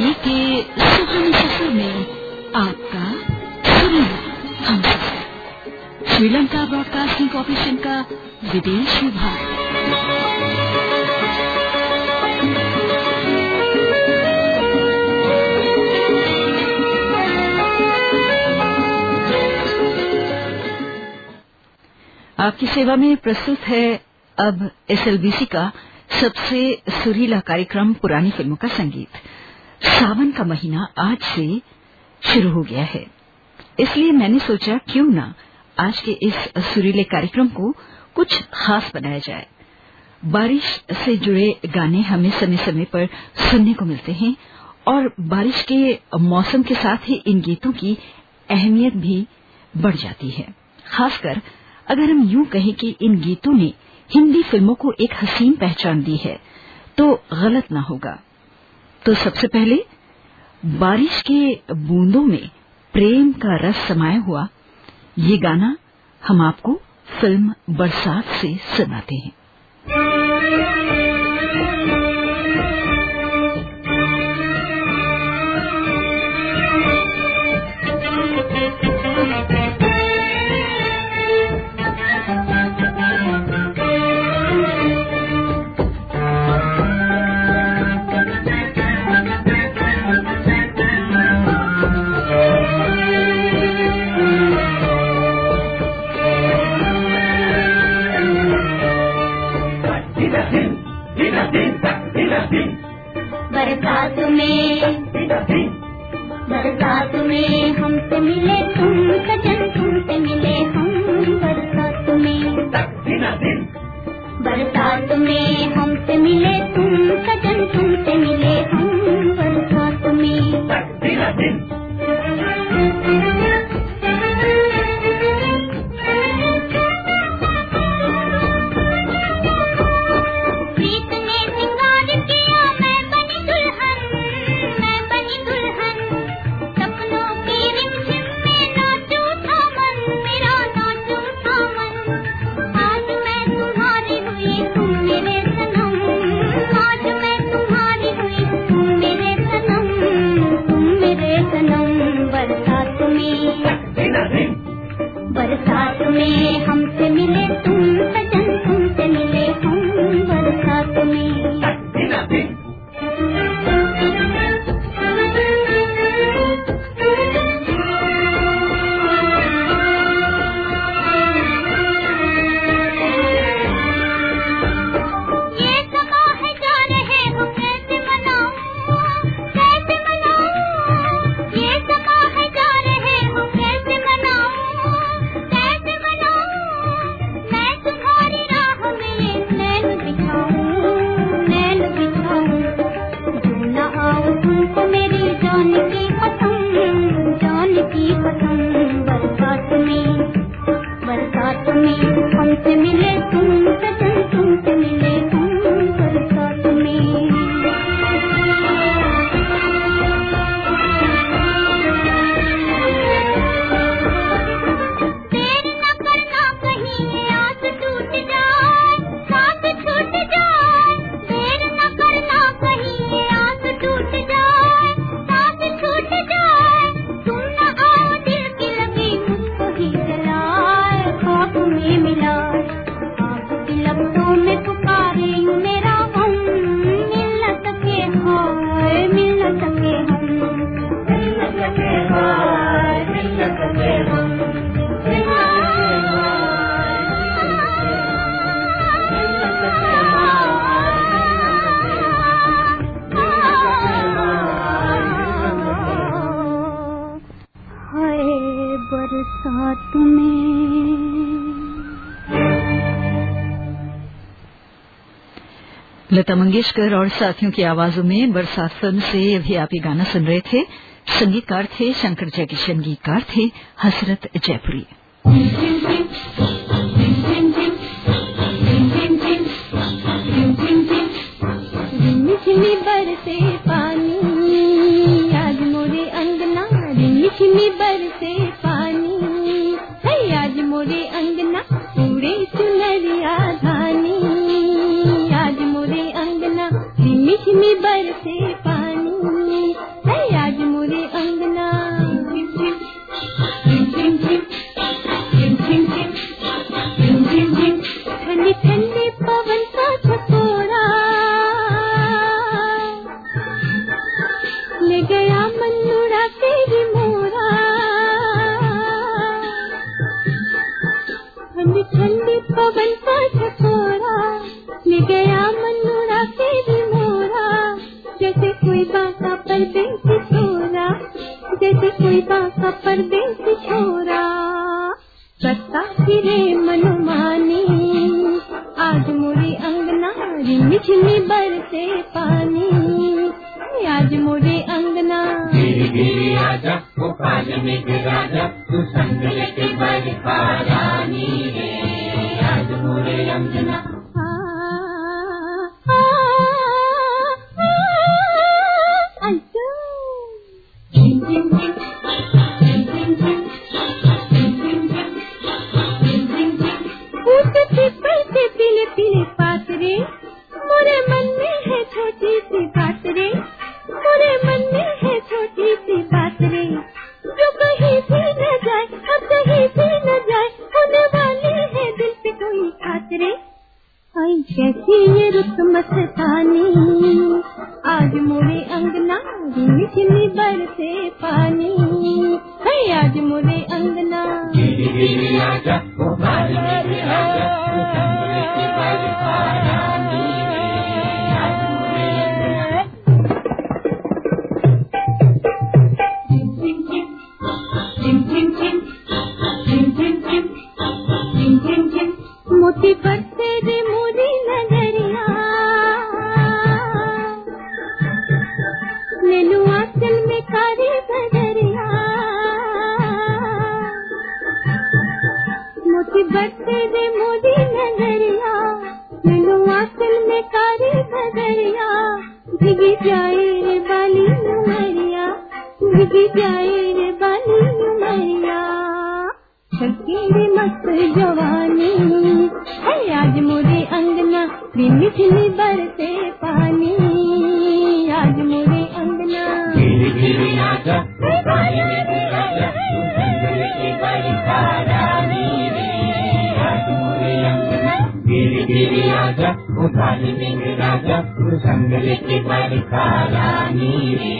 ज़िंदगी के सुहाने सफ़र में आपका हम श्रीलंका ब्रॉडकास्टिंग कॉरपोरेशन का विदेश विभाग। आपकी सेवा में प्रस्तुत है अब एसएलबीसी का सबसे सुरीला कार्यक्रम, पुरानी फ़िल्मों का संगीत। सावन का महीना आज से शुरू हो गया है। इसलिए मैंने सोचा क्यों ना आज के इस सुरीले कार्यक्रम को कुछ खास बनाया जाए। बारिश से जुड़े गाने हमें समय समय पर सुनने को मिलते हैं और बारिश के मौसम के साथ ही इन गीतों की अहमियत भी बढ़ जाती है। खासकर अगर हम यूँ कहें कि इन गीतों ने हिंदी फ़िल्मों को एक हसीन पहचान दी है तो गलत ना होगा। तो सबसे पहले बारिश के बूंदों में प्रेम का रस समाया हुआ ये गाना हम आपको फ़िल्म बरसात से सुनाते हैं। में हम तो मिले तुम सजन तुम तो लता मंगेशकर और साथियों की आवाजों में बरसात फ़िल्म से अभी आप ये गाना सुन रहे थे। संगीतकार थे शंकर जयकिशन, गीतकार थे हसरत जयपुरी। आज मोरे अंगना। धीरे धीरे आजा गोपाल में गिरा जा तू संग लेके बड़ी रानी वंदना गिरी गिरी आजा ओ भारी मेरी आजा तू चंद्र की बारी आजा राजा गोपाल मेरे राजा तू संगल के परिहारा मेरे राजूरे अंगना गिरी गिरी राजा गोपाल मेरे राजा तू संगल के परिहारा मेरे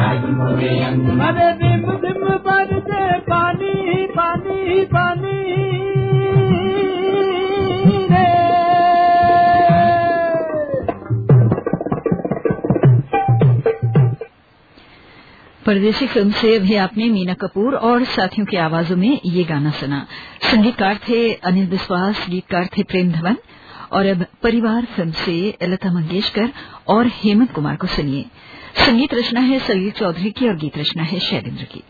राजूरे अंगना परदेशी फ़िल्म से अभी आपने मीना कपूर और साथियों की आवाजों में ये गाना सुना। संगीतकार थे अनिल विश्वास, गीतकार थे प्रेम धवन, और अब परिवार फ़िल्म से लता मंगेशकर और हेमंत कुमार को सुनिए। संगीत रचना है सलील चौधरी की और गीत रचना है शैलेन्द्र की।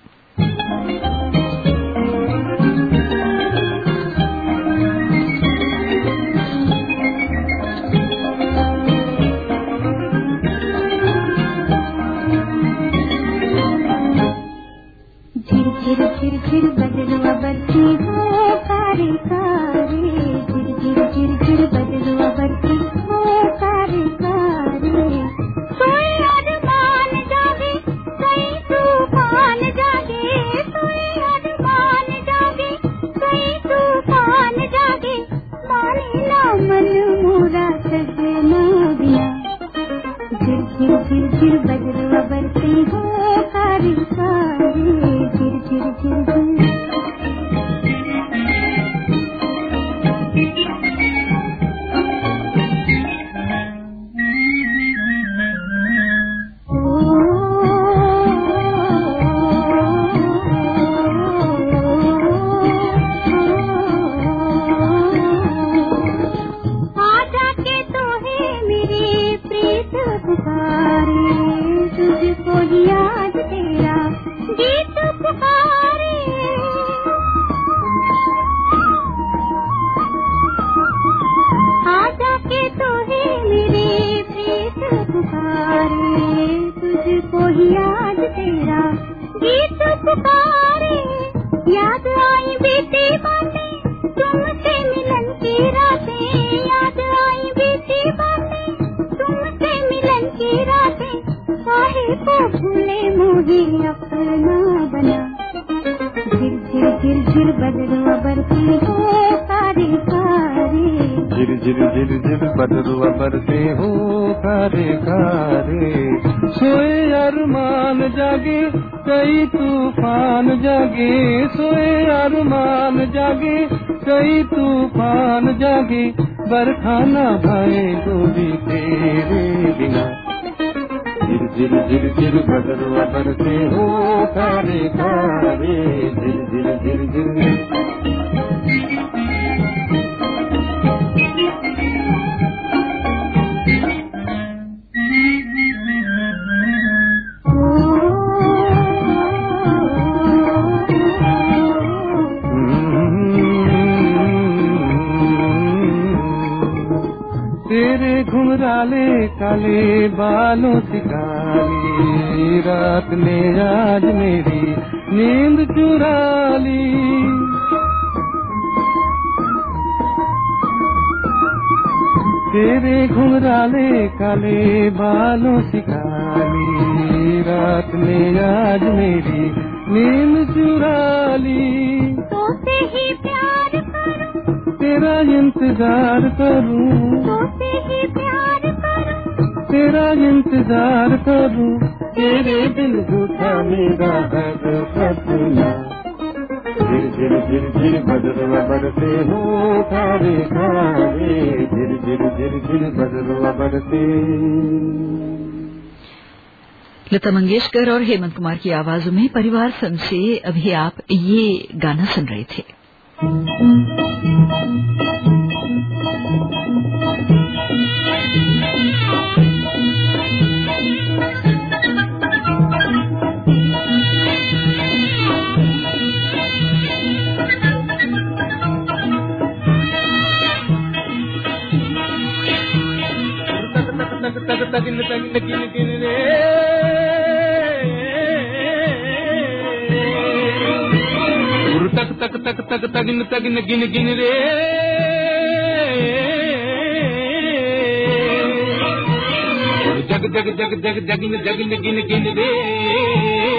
कई तूफ़ान जागे, बरखाना भाए गोरी तेरे बिना। झिर झिर झिर झिर बदलवा बरसे हो तारे तारे झिर झिर झिर झिर तेरे काले बालों से काली रात ने आज मेरी नींद चुरा ली। तेरे घुंघराले काले बालों से काली रात ने आज मेरी नींद चुरा ली। ही प्यार करूँ। तेरा इंतज़ार करूँ। करूँ तेरा इंतज़ार करूँ तेरे दिल झूठा मेरा सपना। झिर झिर झिर झिर बदलवा बरसे हो खारे। झिर झिर झिर झिर बदलवा बरसे। लता मंगेशकर और हेमंत कुमार की आवाजों में परिवार फ़िल्म से अभी आप ये गाना सुन रहे थे। තක තක තකින්න තකින්න කින කින රේ උරු තක තක තක තක තකින්න තකින්න කින කින රේ ජග ජග ජග ජග ජගින ජගින කින කින රේ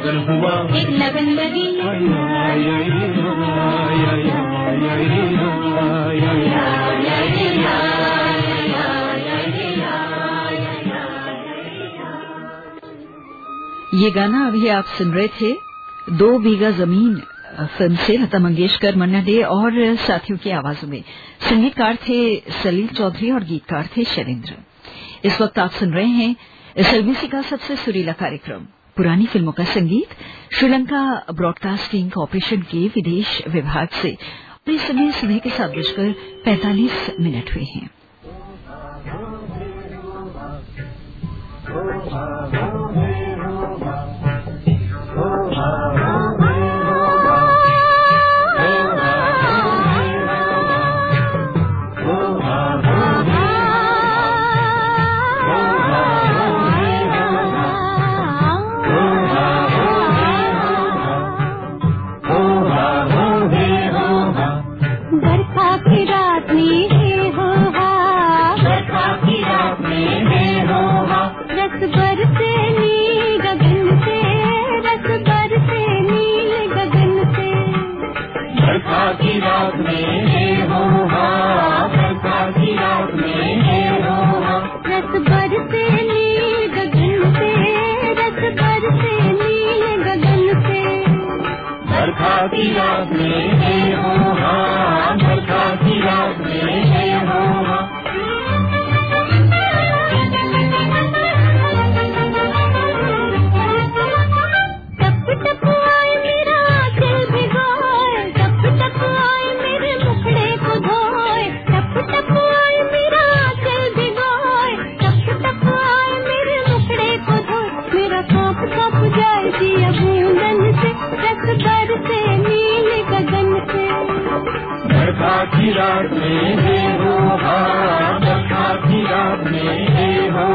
पागल हुआ। एक लगन लगी ये गाना अभी आप सुन रहे थे दो बीघा ज़मीन फ़िल्म से लता मंगेशकर मन्ना डे और साथियों की आवाजों में। संगीतकार थे सलील चौधरी और गीतकार थे शैलेन्द्र इस वक्त आप सुन रहे हैं एसएलबीसी का सबसे सुरीला कार्यक्रम। पुरानी फ़िल्मों का संगीत श्रीलंका ब्रॉडकास्टिंग कॉरपोरेशन के विदेश विभाग से इस समय सुबह के सात बजकर पैंतालीस मिनट हुए हैं। बरखा रात में हे हो बरखा की रात में हे हो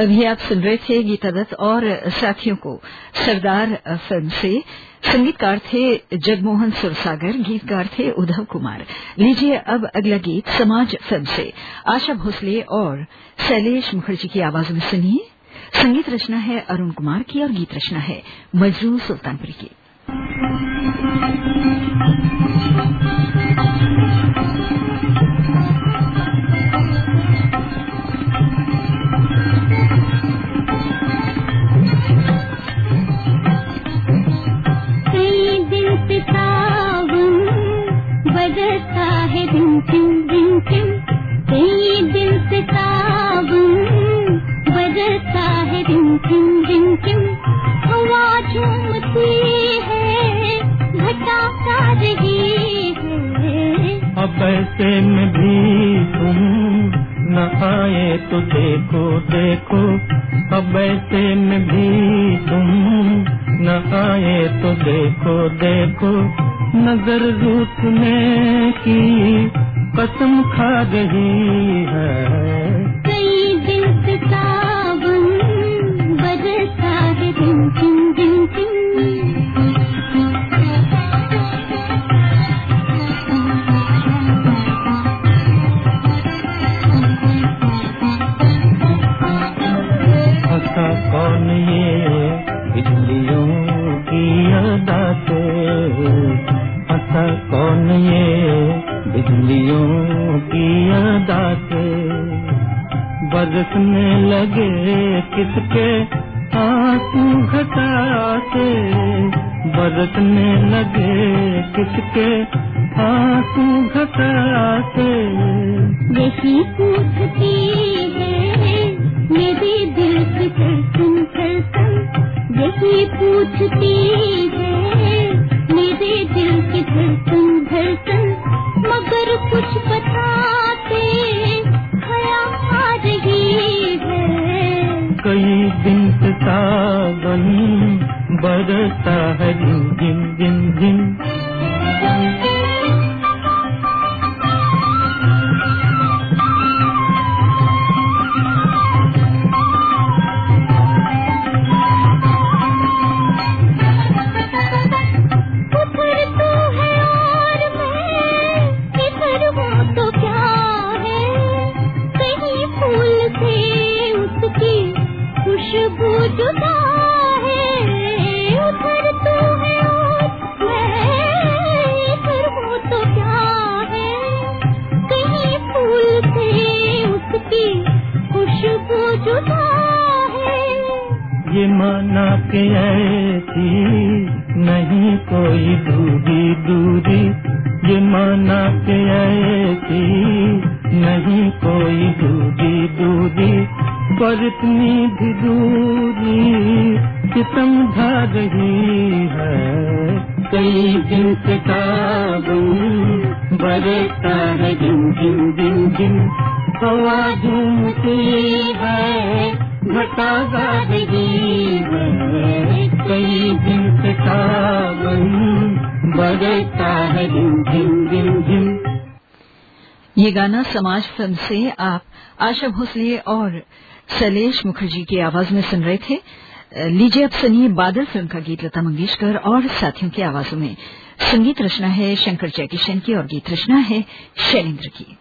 अभी आप सुन रहे थे गीता दत्त और साथियों को सरदार फ़िल्म से। संगीतकार थे जगमोहन सुरसागर, गीतकार थे उद्धव कुमार। लीजिए अब अगला गीत समाज फ़िल्म से। आशा भोसले और शैलेश मुखर्जी की आवाज़ में सुनिए। संगीत रचना है अरुण कुमार की और गीत रचना है मजरू सुल्तानपुरी की। झूमती है घटा सा रही है। अब ऐसे में भी तुम न आए तो देखो देखो। अब ऐसे में भी तुम न आए तो देखो देखो। नज़र रूठने की कसम खा रही है। कई दिन से हंसा कौन ये बिजलियों की अदा बरसने लगे किसके आँसू घटा से बरसने लगे किसके आँसू घटा से यही पूछती है, मेरे दिल की धड़कन धड़कन यही पूछती धड़कन मगर कुछ बताते हया आ रही है। कई दिन से सावन है ये माना के ऐसी नहीं कोई दूरी दूरी। ये माना के ऐसी नहीं कोई दूरी दूरी। पर इतनी भी दूरी सितम ढा रही है। कई दिन से बरसता है दिन दिन दिन दिन हवा झूमती है घटा कई दिन है दिन दिन दिन दिन। ये गाना समाज फ़िल्म से आप आशा भोसले और शैलेश मुखर्जी की आवाज़ में सुन रहे थे। लीजिए अब सुनिए बादल फ़िल्म का गीत लता मंगेशकर और साथियों की आवाजों में। संगीत रचना है शंकर जयकिशन की और गीत रचना है शैलेंद्र की।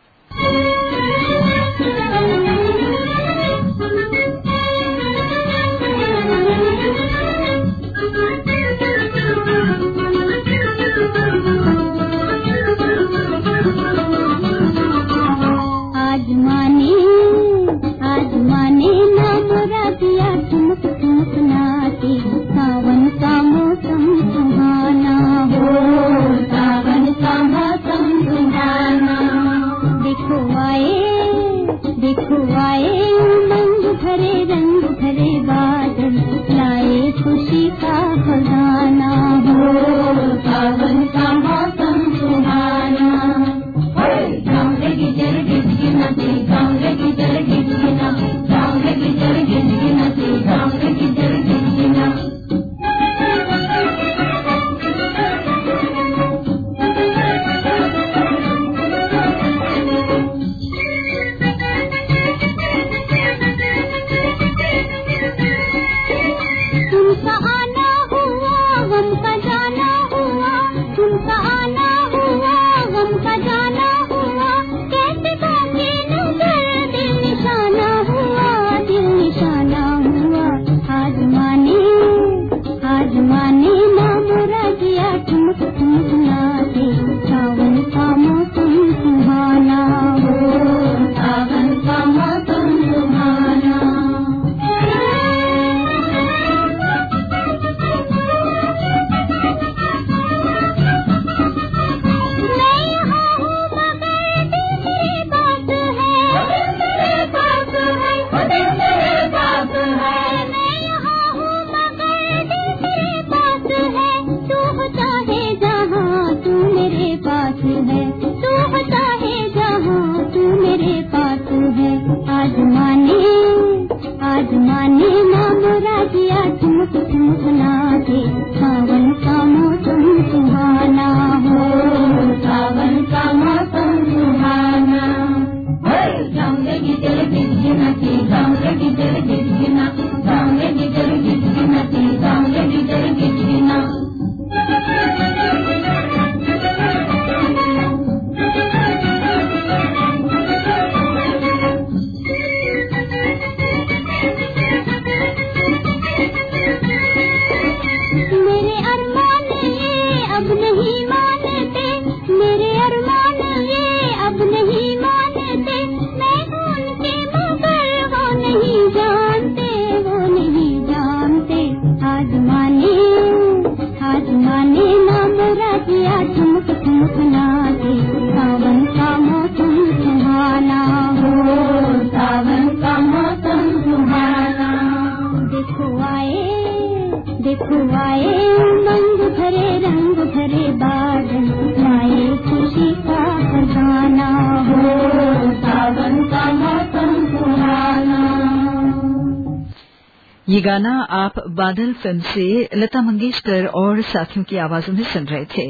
ये गाना आप बादल फ़िल्म से लता मंगेशकर और साथियों की आवाजों में सुन रहे थे।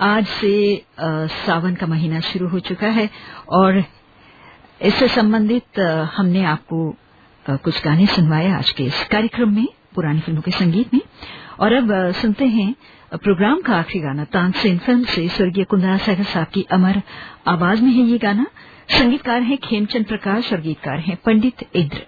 आज से आ, सावन का महीना शुरू हो चुका है और इससे संबंधित हमने आपको आ, कुछ गाने सुनवाए आज के इस कार्यक्रम में पुरानी फ़िल्मों के संगीत में। और अब सुनते हैं प्रोग्राम का आखिरी गाना तानसेन फ़िल्म से स्वर्गीय कुंदरा सागर साहब की अमर आवाज़ में है ये गाना। संगीतकार हैं खेमचंद प्रकाश और गीतकार हैं पंडित इंद्र।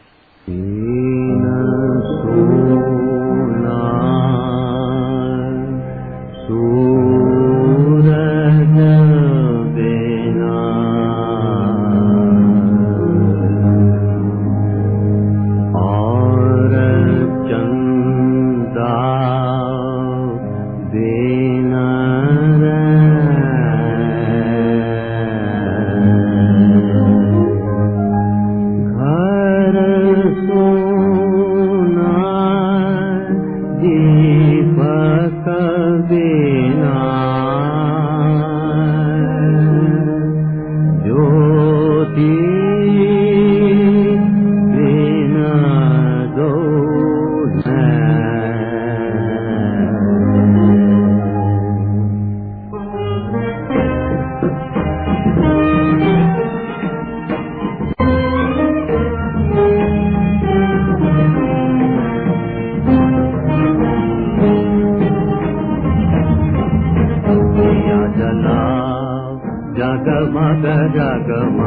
go.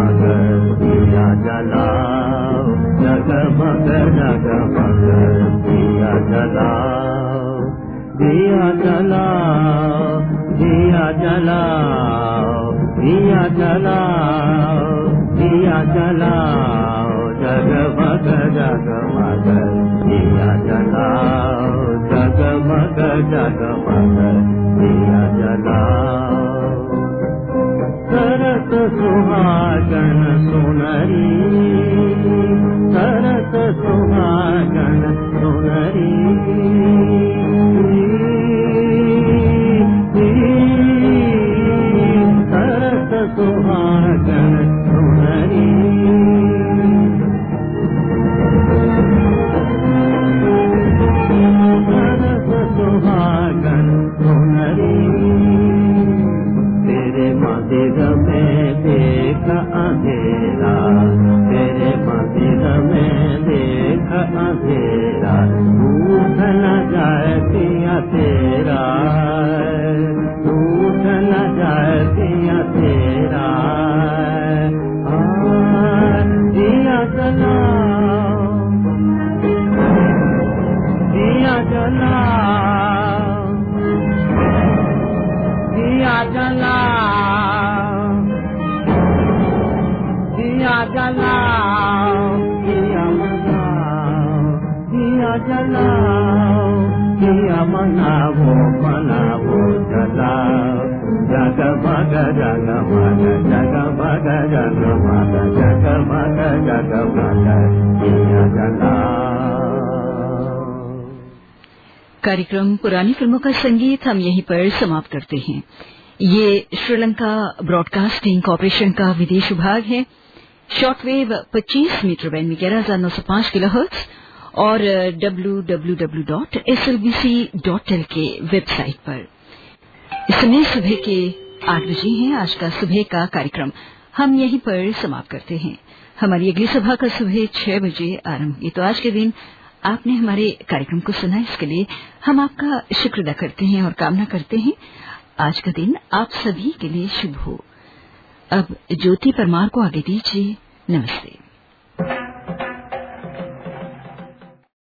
सरस मनावो मनावो जलाओ जगमग जगमग जगमग जगमग जगमग जगमग दिया जलाओ कार्यक्रम पुरानी फ़िल्मों का संगीत हम यहीं पर समाप्त करते हैं। ये श्रीलंका ब्रॉडकास्टिंग कॉरपोरेशन का विदेश विभाग है। शॉर्टवेव 25 मीटर बैंड में ग्यारह हज़ार नौ सौ पाँच किलो और डब्ल्यू के वेबसाइट पर। इस समय सुबह के आठ बजे हैं आज का सुबह का कार्यक्रम। हम यहीं पर समाप्त करते हैं। हमारी अगली सभा का सुबह छह बजे आरंभ होगी तो आज के दिन आपने हमारे कार्यक्रम को सुना, इसके लिए हम आपका शुक्र अदा करते हैं और कामना करते हैं। आज का दिन आप सभी के लिए शुभ हो। अब ज्योति परमार को आगे दीजिए। नमस्ते।